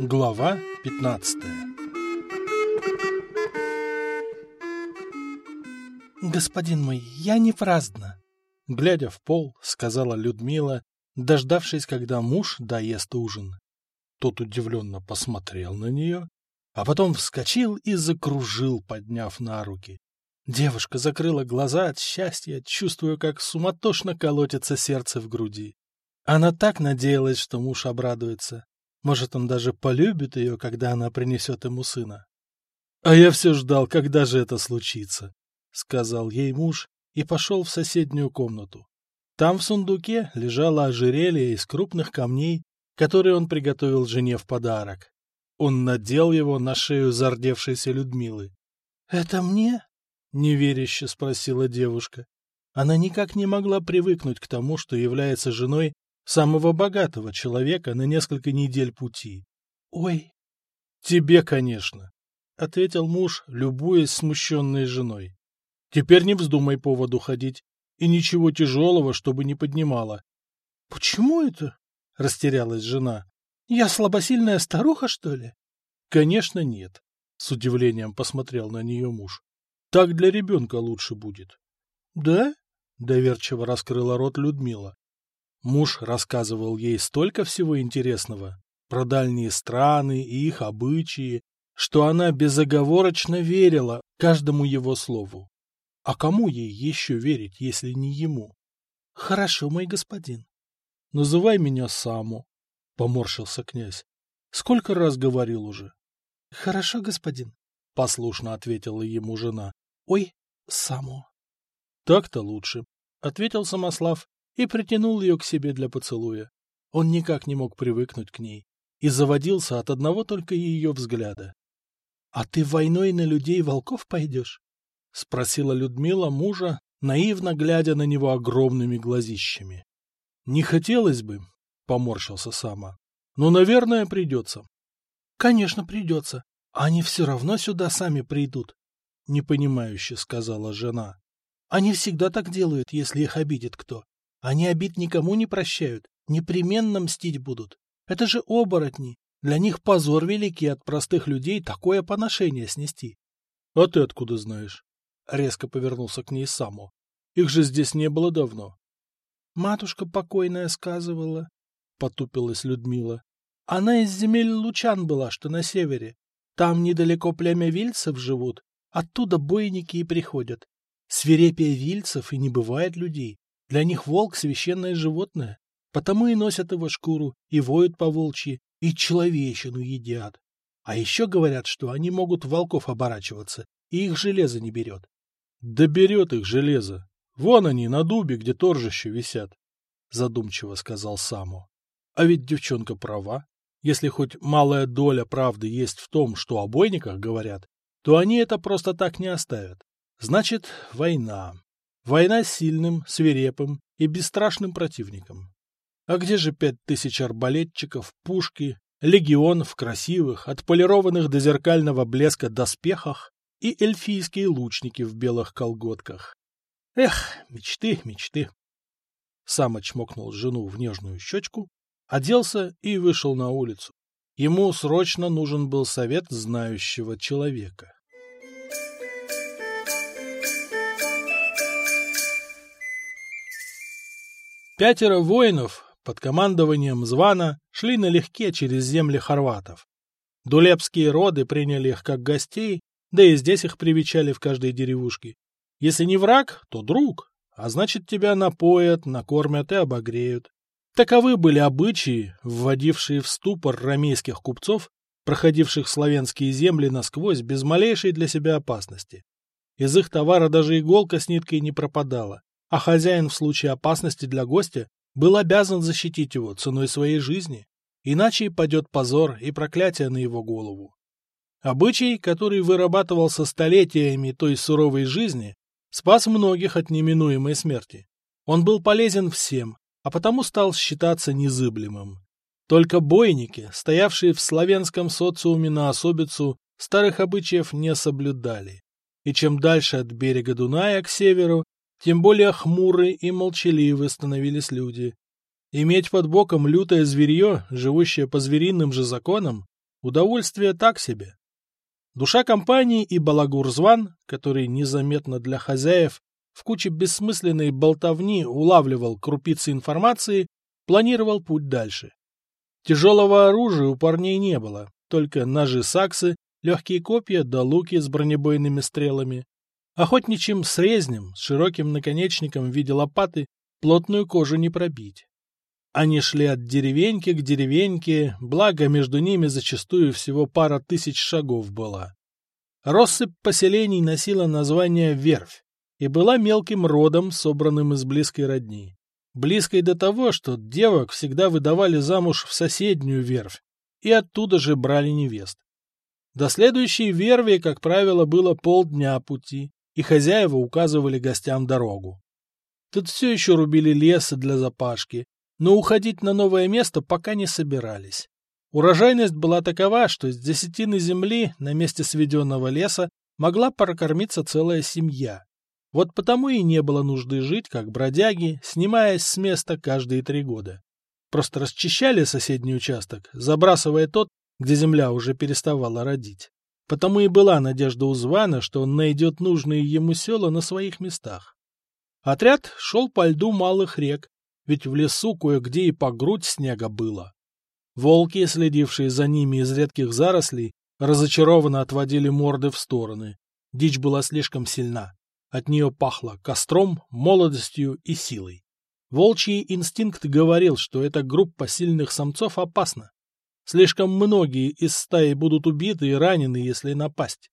Глава 15 «Господин мой, я не праздна!» Глядя в пол, сказала Людмила, дождавшись, когда муж доест ужин. Тот удивленно посмотрел на нее, а потом вскочил и закружил, подняв на руки. Девушка закрыла глаза от счастья, чувствуя, как суматошно колотится сердце в груди. Она так надеялась, что муж обрадуется. Может, он даже полюбит ее, когда она принесет ему сына. — А я все ждал, когда же это случится, — сказал ей муж и пошел в соседнюю комнату. Там в сундуке лежало ожерелье из крупных камней, которые он приготовил жене в подарок. Он надел его на шею зардевшейся Людмилы. — Это мне? — неверяще спросила девушка. Она никак не могла привыкнуть к тому, что является женой самого богатого человека на несколько недель пути. — Ой! — Тебе, конечно, — ответил муж, любуясь смущенной женой. — Теперь не вздумай поводу ходить, и ничего тяжелого, чтобы не поднимала. — Почему это? — растерялась жена. — Я слабосильная старуха, что ли? — Конечно, нет, — с удивлением посмотрел на нее муж. — Так для ребенка лучше будет. — Да? — доверчиво раскрыла рот Людмила. Муж рассказывал ей столько всего интересного про дальние страны и их обычаи, что она безоговорочно верила каждому его слову. А кому ей еще верить, если не ему? — Хорошо, мой господин. — Называй меня Саму, — поморщился князь. — Сколько раз говорил уже? — Хорошо, господин, — послушно ответила ему жена. — Ой, Саму. — Так-то лучше, — ответил Самослав и притянул ее к себе для поцелуя. Он никак не мог привыкнуть к ней и заводился от одного только ее взгляда. — А ты войной на людей волков пойдешь? — спросила Людмила мужа, наивно глядя на него огромными глазищами. — Не хотелось бы, — поморщился Сама, — но, наверное, придется. — Конечно, придется. Они все равно сюда сами придут, — непонимающе сказала жена. — Они всегда так делают, если их обидит кто. Они обид никому не прощают, непременно мстить будут. Это же оборотни. Для них позор великий от простых людей такое поношение снести. — А ты откуда знаешь? — резко повернулся к ней Саму. — Их же здесь не было давно. — Матушка покойная сказывала, — потупилась Людмила. — Она из земель Лучан была, что на севере. Там недалеко племя вильцев живут, оттуда бойники и приходят. Свирепие вильцев и не бывает людей. Для них волк — священное животное, потому и носят его шкуру, и воют по волчьи, и человечину едят. А еще говорят, что они могут волков оборачиваться, и их железо не берет. — Да берет их железо. Вон они, на дубе, где торжище висят, — задумчиво сказал Саму. А ведь девчонка права. Если хоть малая доля правды есть в том, что о бойниках говорят, то они это просто так не оставят. Значит, война. Война с сильным, свирепым и бесстрашным противником. А где же пять тысяч арбалетчиков, пушки, легион в красивых, отполированных до зеркального блеска доспехах и эльфийские лучники в белых колготках? Эх, мечты, мечты. Сам очмокнул жену в нежную щечку, оделся и вышел на улицу. Ему срочно нужен был совет знающего человека. Пятеро воинов под командованием Звана шли налегке через земли хорватов. Дулепские роды приняли их как гостей, да и здесь их привечали в каждой деревушке. Если не враг, то друг, а значит тебя напоят, накормят и обогреют. Таковы были обычаи, вводившие в ступор рамейских купцов, проходивших славянские земли насквозь без малейшей для себя опасности. Из их товара даже иголка с ниткой не пропадала а хозяин в случае опасности для гостя был обязан защитить его ценой своей жизни, иначе падет позор и проклятие на его голову. Обычай, который вырабатывался столетиями той суровой жизни, спас многих от неминуемой смерти. Он был полезен всем, а потому стал считаться незыблемым. Только бойники, стоявшие в славянском социуме на особицу, старых обычаев не соблюдали. И чем дальше от берега Дуная к северу, тем более хмуры и молчаливы становились люди. Иметь под боком лютое зверье, живущее по звериным же законам, удовольствие так себе. Душа компании и Балагурзван, который незаметно для хозяев в куче бессмысленной болтовни улавливал крупицы информации, планировал путь дальше. Тяжелого оружия у парней не было, только ножи-саксы, легкие копья да луки с бронебойными стрелами. Охотничьим срезнем с широким наконечником в виде лопаты плотную кожу не пробить. Они шли от деревеньки к деревеньке, благо между ними зачастую всего пара тысяч шагов была. Россыпь поселений носила название Верфь и была мелким родом, собранным из близкой родни. Близкой до того, что девок всегда выдавали замуж в соседнюю верфь, и оттуда же брали невест. До следующей верви, как правило, было полдня пути, и хозяева указывали гостям дорогу. Тут все еще рубили леса для запашки, но уходить на новое место пока не собирались. Урожайность была такова, что с десятины земли на месте сведенного леса могла прокормиться целая семья. Вот потому и не было нужды жить, как бродяги, снимаясь с места каждые три года. Просто расчищали соседний участок, забрасывая тот, где земля уже переставала родить. Потому и была надежда у Звана, что он найдет нужные ему села на своих местах. Отряд шел по льду малых рек, ведь в лесу кое-где и по грудь снега было. Волки, следившие за ними из редких зарослей, разочарованно отводили морды в стороны. Дичь была слишком сильна. От нее пахло костром, молодостью и силой. Волчий инстинкт говорил, что эта группа сильных самцов опасна. Слишком многие из стаи будут убиты и ранены, если напасть.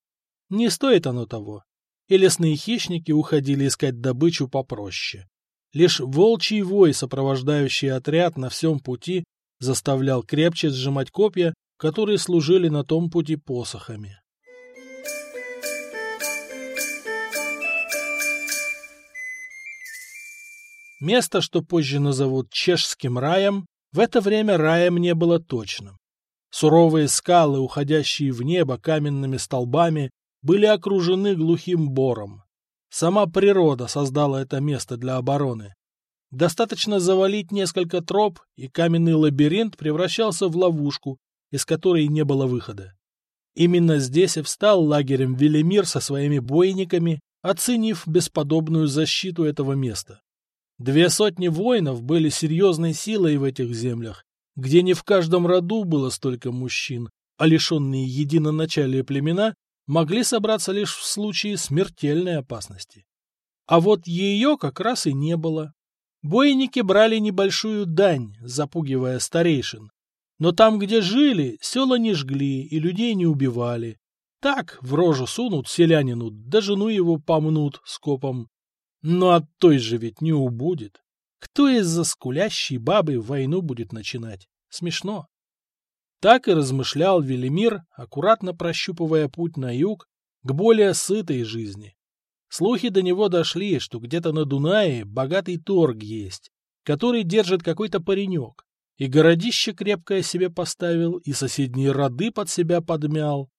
Не стоит оно того. И лесные хищники уходили искать добычу попроще. Лишь волчий вой, сопровождающий отряд на всем пути, заставлял крепче сжимать копья, которые служили на том пути посохами. Место, что позже назовут Чешским раем, в это время раем не было точным. Суровые скалы, уходящие в небо каменными столбами, были окружены глухим бором. Сама природа создала это место для обороны. Достаточно завалить несколько троп, и каменный лабиринт превращался в ловушку, из которой не было выхода. Именно здесь и встал лагерем Велимир со своими бойниками, оценив бесподобную защиту этого места. Две сотни воинов были серьезной силой в этих землях, где не в каждом роду было столько мужчин, а лишенные единоначалия племена могли собраться лишь в случае смертельной опасности. А вот ее как раз и не было. Бойники брали небольшую дань, запугивая старейшин. Но там, где жили, села не жгли и людей не убивали. Так в рожу сунут селянину, да жену его помнут скопом. Но от той же ведь не убудет. Кто из-за скулящей бабы войну будет начинать? Смешно. Так и размышлял Велимир, аккуратно прощупывая путь на юг к более сытой жизни. Слухи до него дошли, что где-то на Дунае богатый торг есть, который держит какой-то паренек, и городище крепкое себе поставил, и соседние роды под себя подмял.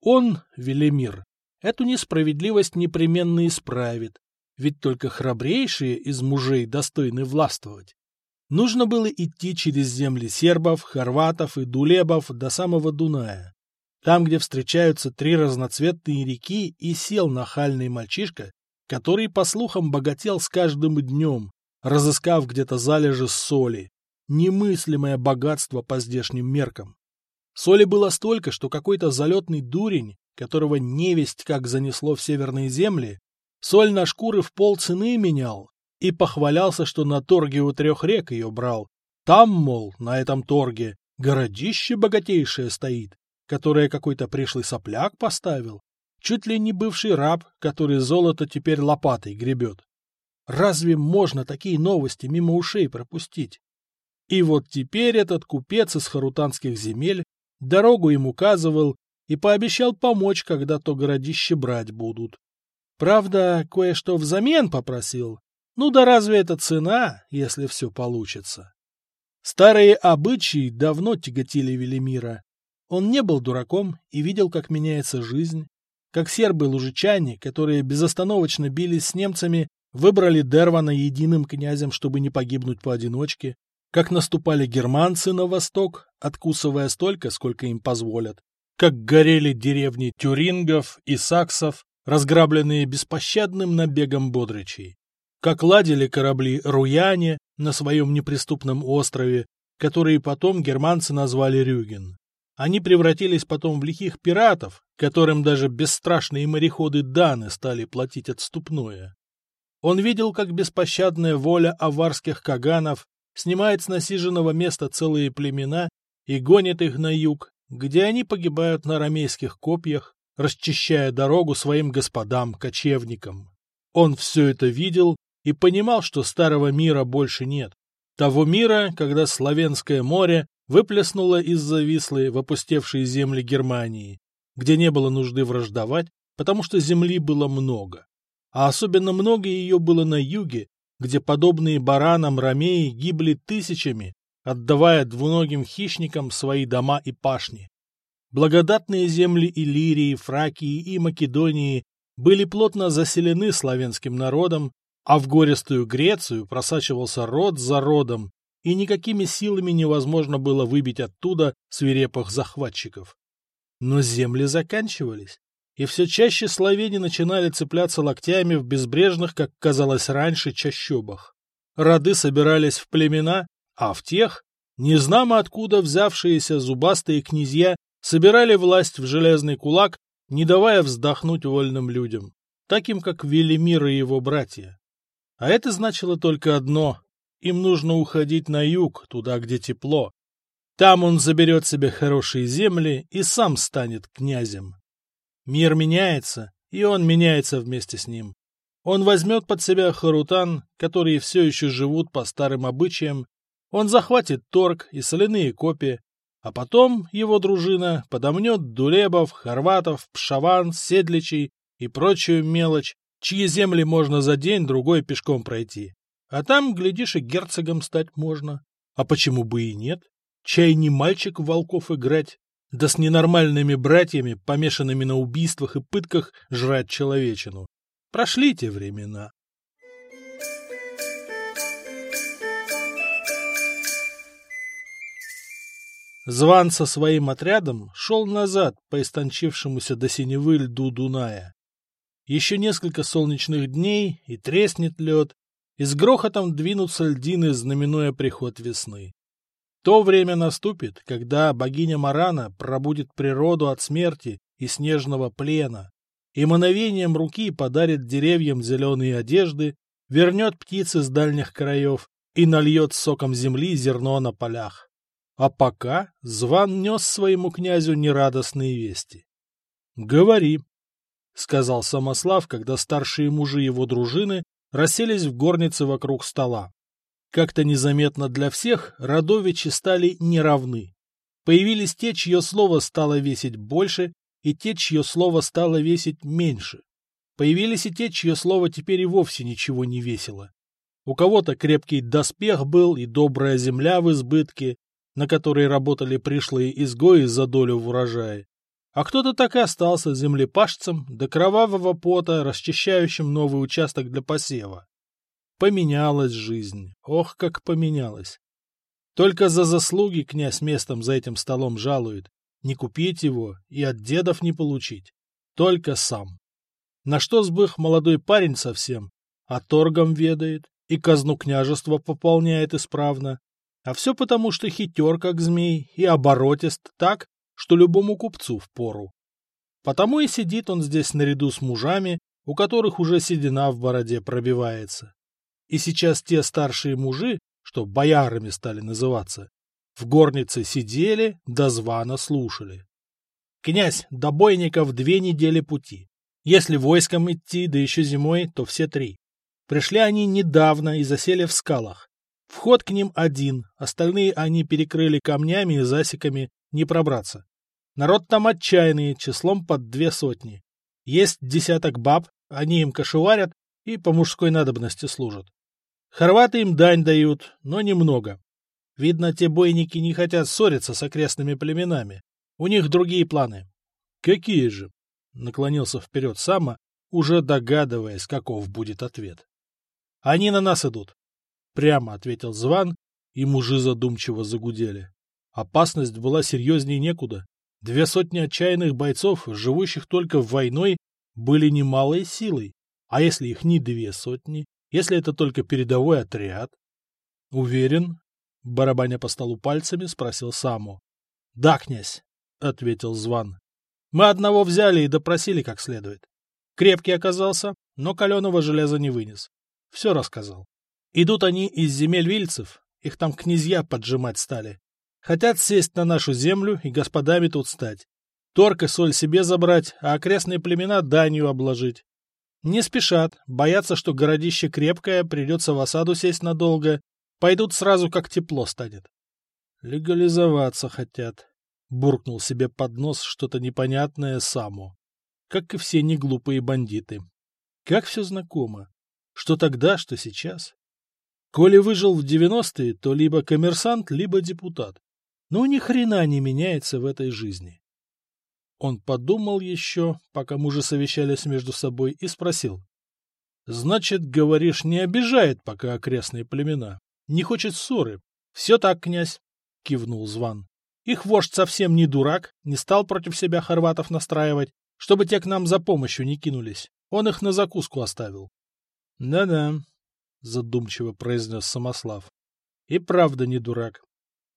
Он, Велимир, эту несправедливость непременно исправит, ведь только храбрейшие из мужей достойны властвовать. Нужно было идти через земли сербов, хорватов и дулебов до самого Дуная. Там, где встречаются три разноцветные реки, и сел нахальный мальчишка, который, по слухам, богател с каждым днем, разыскав где-то залежи соли. Немыслимое богатство по здешним меркам. Соли было столько, что какой-то залетный дурень, которого невесть как занесло в северные земли, Соль на шкуры в пол цены менял и похвалялся, что на торге у трех рек ее брал. Там, мол, на этом торге, городище богатейшее стоит, которое какой-то пришлый сопляк поставил. Чуть ли не бывший раб, который золото теперь лопатой гребет. Разве можно такие новости мимо ушей пропустить? И вот теперь этот купец из харутанских земель дорогу им указывал и пообещал помочь, когда то городище брать будут. Правда, кое-что взамен попросил. Ну да разве это цена, если все получится? Старые обычаи давно тяготили Велимира. Он не был дураком и видел, как меняется жизнь. Как сербы-лужичане, которые безостановочно бились с немцами, выбрали Дервана единым князем, чтобы не погибнуть поодиночке. как наступали германцы на восток, откусывая столько, сколько им позволят, как горели деревни тюрингов и саксов, разграбленные беспощадным набегом бодричей, как ладили корабли Руяне на своем неприступном острове, который потом германцы назвали Рюген. Они превратились потом в лихих пиратов, которым даже бесстрашные мореходы Даны стали платить отступное. Он видел, как беспощадная воля аварских каганов снимает с насиженного места целые племена и гонит их на юг, где они погибают на рамейских копьях, расчищая дорогу своим господам-кочевникам. Он все это видел и понимал, что старого мира больше нет. Того мира, когда Славянское море выплеснуло из-за Вислы в опустевшие земли Германии, где не было нужды враждовать, потому что земли было много. А особенно много ее было на юге, где подобные баранам ромеи гибли тысячами, отдавая двуногим хищникам свои дома и пашни. Благодатные земли Иллирии, Фракии и Македонии были плотно заселены славянским народом, а в гористую Грецию просачивался род за родом, и никакими силами невозможно было выбить оттуда свирепых захватчиков. Но земли заканчивались, и все чаще словени начинали цепляться локтями в безбрежных, как казалось раньше, чащобах. Роды собирались в племена, а в тех, незнамо откуда взявшиеся зубастые князья, собирали власть в железный кулак, не давая вздохнуть вольным людям, таким как Велимир и его братья. А это значило только одно — им нужно уходить на юг, туда, где тепло. Там он заберет себе хорошие земли и сам станет князем. Мир меняется, и он меняется вместе с ним. Он возьмет под себя Харутан, которые все еще живут по старым обычаям, он захватит торг и соляные копии, а потом его дружина подомнет дулебов, хорватов, пшаван, седличей и прочую мелочь, чьи земли можно за день-другой пешком пройти. А там, глядишь, и герцогом стать можно. А почему бы и нет? Чай не мальчик в волков играть, да с ненормальными братьями, помешанными на убийствах и пытках, жрать человечину. Прошли те времена. Зван со своим отрядом шел назад по истончившемуся до синевы льду Дуная. Еще несколько солнечных дней, и треснет лед, и с грохотом двинутся льдины, знаменуя приход весны. То время наступит, когда богиня Марана пробудет природу от смерти и снежного плена, и мановением руки подарит деревьям зеленые одежды, вернет птицы с дальних краев и нальет соком земли зерно на полях. А пока Зван нес своему князю нерадостные вести. — Говори, — сказал Самослав, когда старшие мужи его дружины расселись в горнице вокруг стола. Как-то незаметно для всех родовичи стали неравны. Появились те, чье слово стало весить больше, и те, чье слово стало весить меньше. Появились и те, чье слово теперь и вовсе ничего не весило. У кого-то крепкий доспех был и добрая земля в избытке, на которой работали пришлые изгои за долю в урожае а кто-то так и остался землепашцем до кровавого пота, расчищающим новый участок для посева. Поменялась жизнь, ох, как поменялась. Только за заслуги князь местом за этим столом жалует, не купить его и от дедов не получить, только сам. На что сбых молодой парень совсем, а торгом ведает и казну княжества пополняет исправно, а все потому, что хитер, как змей, и оборотист так, что любому купцу впору. Потому и сидит он здесь наряду с мужами, у которых уже седина в бороде пробивается. И сейчас те старшие мужи, что боярами стали называться, в горнице сидели, до звана слушали. Князь, до бойников две недели пути. Если войском идти, да еще зимой, то все три. Пришли они недавно и засели в скалах. Вход к ним один, остальные они перекрыли камнями и засеками, не пробраться. Народ там отчаянный, числом под две сотни. Есть десяток баб, они им кошеварят и по мужской надобности служат. Хорваты им дань дают, но немного. Видно, те бойники не хотят ссориться с окрестными племенами. У них другие планы. — Какие же? — наклонился вперед Сама, уже догадываясь, каков будет ответ. — Они на нас идут. — прямо ответил Зван И мужи задумчиво загудели. Опасность была серьезнее некуда. Две сотни отчаянных бойцов, живущих только войной, были немалой силой. А если их не две сотни? Если это только передовой отряд? Уверен? Барабаня по столу пальцами, спросил Саму. Да, князь, ответил Зван. Мы одного взяли и допросили как следует. Крепкий оказался, но каленого железа не вынес. Все рассказал. Идут они из земель вильцев, их там князья поджимать стали. Хотят сесть на нашу землю и господами тут стать. Торг и соль себе забрать, а окрестные племена данью обложить. Не спешат, боятся, что городище крепкое, придется в осаду сесть надолго, пойдут сразу, как тепло станет. Легализоваться хотят. Буркнул себе под нос что-то непонятное Саму. Как и все неглупые бандиты. Как все знакомо. Что тогда, что сейчас. Коли выжил в девяностые, то либо коммерсант, либо депутат. Ну, ни хрена не меняется в этой жизни. Он подумал еще, пока мужи совещались между собой, и спросил. — Значит, говоришь, не обижает пока окрестные племена? Не хочет ссоры? — Все так, князь, — кивнул Зван. Их вождь совсем не дурак, не стал против себя хорватов настраивать, чтобы те к нам за помощью не кинулись. Он их на закуску оставил. Да — Да-да, — задумчиво произнес Самослав. — И правда не дурак.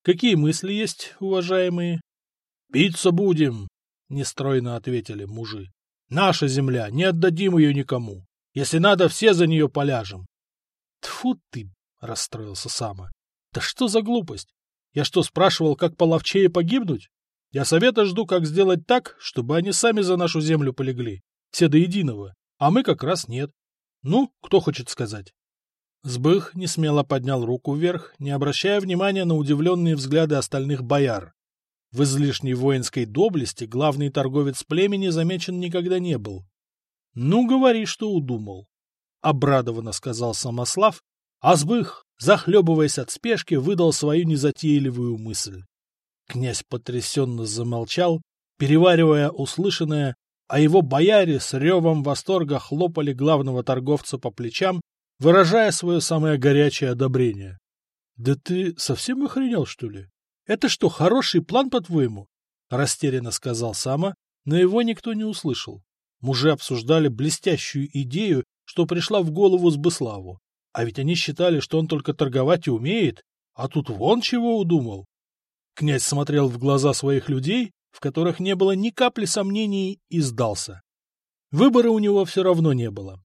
Какие мысли есть, уважаемые? — Биться будем, — нестройно ответили мужи. — Наша земля, не отдадим ее никому. Если надо, все за нее поляжем. — Тфу ты, — расстроился Сама. — Да что за глупость? Я что, спрашивал, как половчее погибнуть? Я совета жду, как сделать так, чтобы они сами за нашу землю полегли. Все до единого. А мы как раз нет. Ну, кто хочет сказать? Сбых несмело поднял руку вверх, не обращая внимания на удивленные взгляды остальных бояр. В излишней воинской доблести главный торговец племени замечен никогда не был. — Ну, говори, что удумал. — обрадованно сказал Самослав, а Сбых, захлебываясь от спешки, выдал свою незатейливую мысль. Князь потрясенно замолчал, переваривая услышанное, а его бояре с ревом восторга хлопали главного торговца по плечам, выражая свое самое горячее одобрение. — Да ты совсем охренел, что ли? Это что, хороший план, по-твоему? — растерянно сказал Сама, но его никто не услышал. Мужи обсуждали блестящую идею, что пришла в голову Сбыславу. А ведь они считали, что он только торговать и умеет, а тут вон чего удумал. Князь смотрел в глаза своих людей в которых не было ни капли сомнений, и сдался. Выбора у него все равно не было.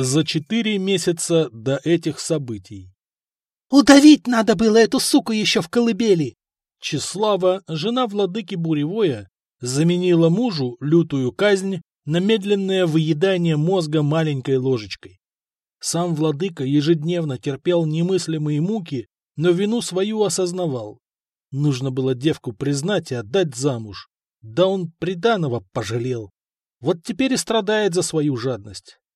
За четыре месяца до этих событий. «Удавить надо было эту суку еще в колыбели!» Числава, жена владыки Буревоя, заменила мужу лютую казнь на медленное выедание мозга маленькой ложечкой. Сам владыка ежедневно терпел немыслимые муки, но вину свою осознавал. Нужно было девку признать и отдать замуж. Да он приданого пожалел. Вот теперь и страдает за свою жадность. —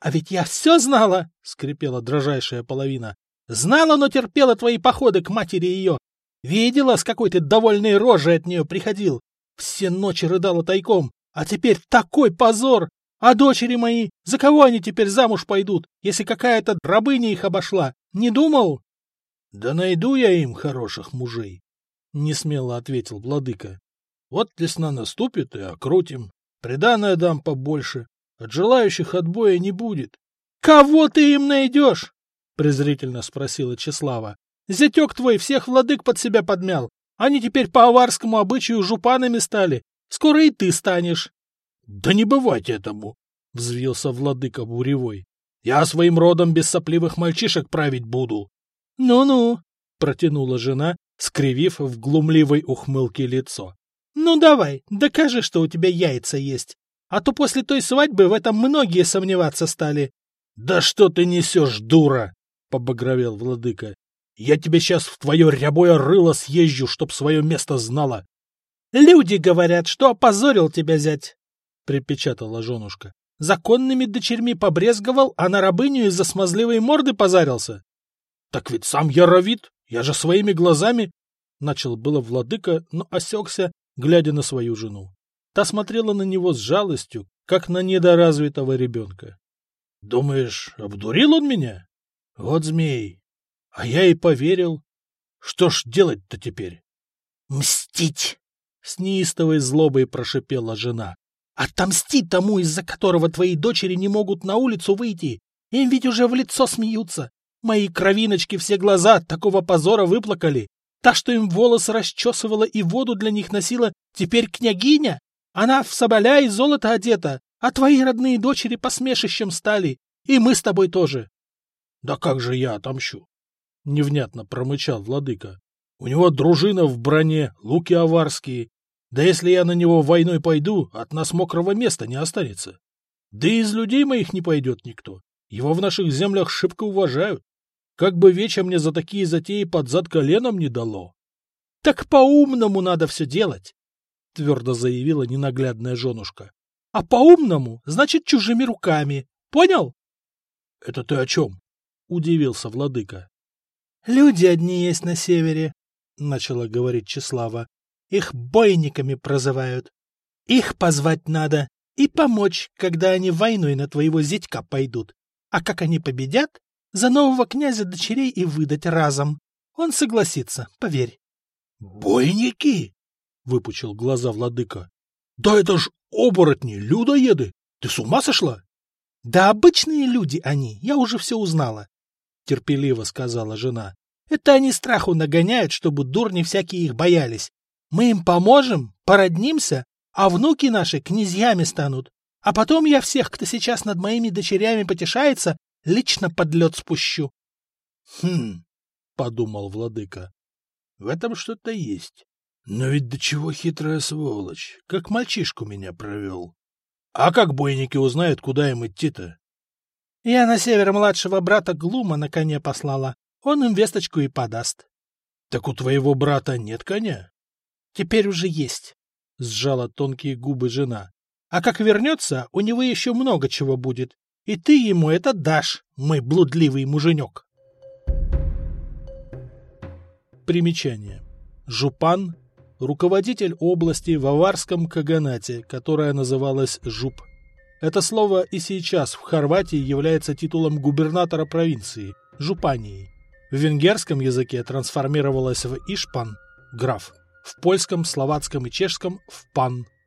А ведь я все знала! — скрипела дрожайшая половина. — Знала, но терпела твои походы к матери ее. Видела, с какой ты довольной рожей от нее приходил. Все ночи рыдала тайком. А теперь такой позор! А дочери мои, за кого они теперь замуж пойдут, если какая-то рабыня их обошла? Не думал? — Да найду я им хороших мужей, — несмело ответил владыка. — Вот весна наступит и окрутим. Приданное дам побольше. От желающих отбоя не будет. — Кого ты им найдешь? — презрительно спросила Чеслава. — Зятек твой всех владык под себя подмял. Они теперь по аварскому обычаю жупанами стали. Скоро и ты станешь. Да не бывать этому, — взвился владыка Буревой. — Я своим родом без сопливых мальчишек править буду. Ну — Ну-ну, — протянула жена, скривив в глумливой ухмылке лицо. — Ну давай, докажи, что у тебя яйца есть. А то после той свадьбы в этом многие сомневаться стали. — Да что ты несешь, дура! — побагровел владыка. — Я тебе сейчас в твое рябое рыло съезжу, чтоб свое место знала. — Люди говорят, что опозорил тебя зять припечатала женушка. Законными дочерьми побрезговал, а на рабыню из-за смазливой морды позарился. — Так ведь сам я ровит, я же своими глазами... Начал было владыка, но осекся, глядя на свою жену. Та смотрела на него с жалостью, как на недоразвитого ребенка. Думаешь, обдурил он меня? Вот змей. А я и поверил. Что ж делать-то теперь? Мстить! С неистовой злобой прошипела жена. Отомсти тому, из-за которого твои дочери не могут на улицу выйти. Им ведь уже в лицо смеются. Мои кровиночки все глаза от такого позора выплакали. Та, что им волосы расчесывала и воду для них носила, теперь княгиня? Она в соболя и золото одета, а твои родные дочери посмешищем стали. И мы с тобой тоже. — Да как же я отомщу? — невнятно промычал владыка. — У него дружина в броне, луки аварские. Да если я на него войной пойду, от нас мокрого места не останется. Да и из людей моих не пойдет никто. Его в наших землях шибко уважают. Как бы веча мне за такие затеи под зад коленом не дало. — Так по-умному надо все делать, — твердо заявила ненаглядная женушка. — А по-умному, значит, чужими руками. Понял? — Это ты о чем? — удивился владыка. — Люди одни есть на севере, — начала говорить Числава. — Их бойниками прозывают. Их позвать надо и помочь, когда они войной на твоего зятька пойдут. А как они победят, за нового князя дочерей и выдать разом. Он согласится, поверь. — Бойники? — выпучил глаза владыка. — Да это ж оборотни, людоеды! Ты с ума сошла? — Да обычные люди они, я уже все узнала, — терпеливо сказала жена. — Это они страху нагоняют, чтобы дурни всякие их боялись. Мы им поможем, породнимся, а внуки наши князьями станут. А потом я всех, кто сейчас над моими дочерями потешается, Лично под лед спущу. — Хм, — подумал владыка, — в этом что-то есть. Но ведь до чего хитрая сволочь, как мальчишку меня провел. А как бойники узнают, куда им идти-то? — Я на север младшего брата Глума на коне послала. Он им весточку и подаст. — Так у твоего брата нет коня? — Теперь уже есть, — сжала тонкие губы жена. — А как вернется, у него еще много чего будет. И ты ему это дашь, мой блудливый муженек. Примечание. Жупан – руководитель области в Аварском Каганате, которая называлась Жуп. Это слово и сейчас в Хорватии является титулом губернатора провинции – Жупании. В венгерском языке трансформировалось в Ишпан – граф. В польском, словацком и чешском – в пан –